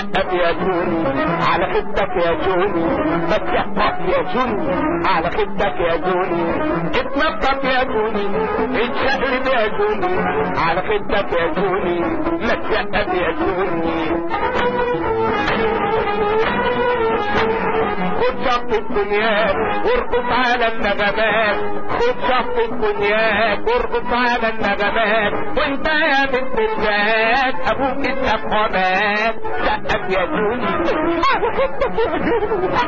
يا جوني على خدك يا جوني اتسقف يا جوني على خدك يا جوني اتنطط يا جوني اتشقلب يا جوني على خدك يا جوني ما تسقف يا جوني خد شط الدنيا وارقص على النغمات. خد شط الدنيا وارقص على النغمات. وانت يا بنت الجاد أبوك التفخمات سقف يا جوني خدك يا جوني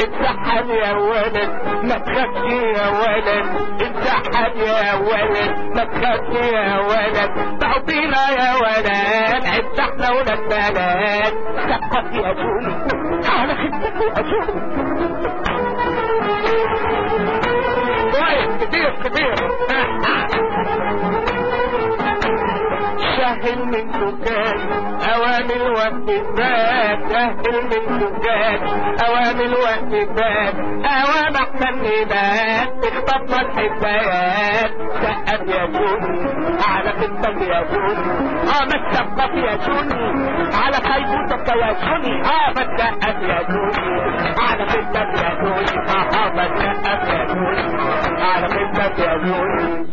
اتسحب يا ولد. ما تخافش يا ولد اتسحب يا ولد. ما تخافش يا ولد تعطينا يا ولد. عد إحنا ولاد بلد سقف يا جوني على خدك يا جوني كويس كتير كتير سهل من دكان أوامر وقت فات سهل من دكان أوامر وقت فات اوام احسن نبات اخطفنا الحكايات سقف يا جوني على خدك يا جوني آه ما تسقف يا جوني على خيبوتك يا جوني آه ما تسقف يا جوني على خدك يا جوني آه ما تسقف يا جوني على خدك يا جوني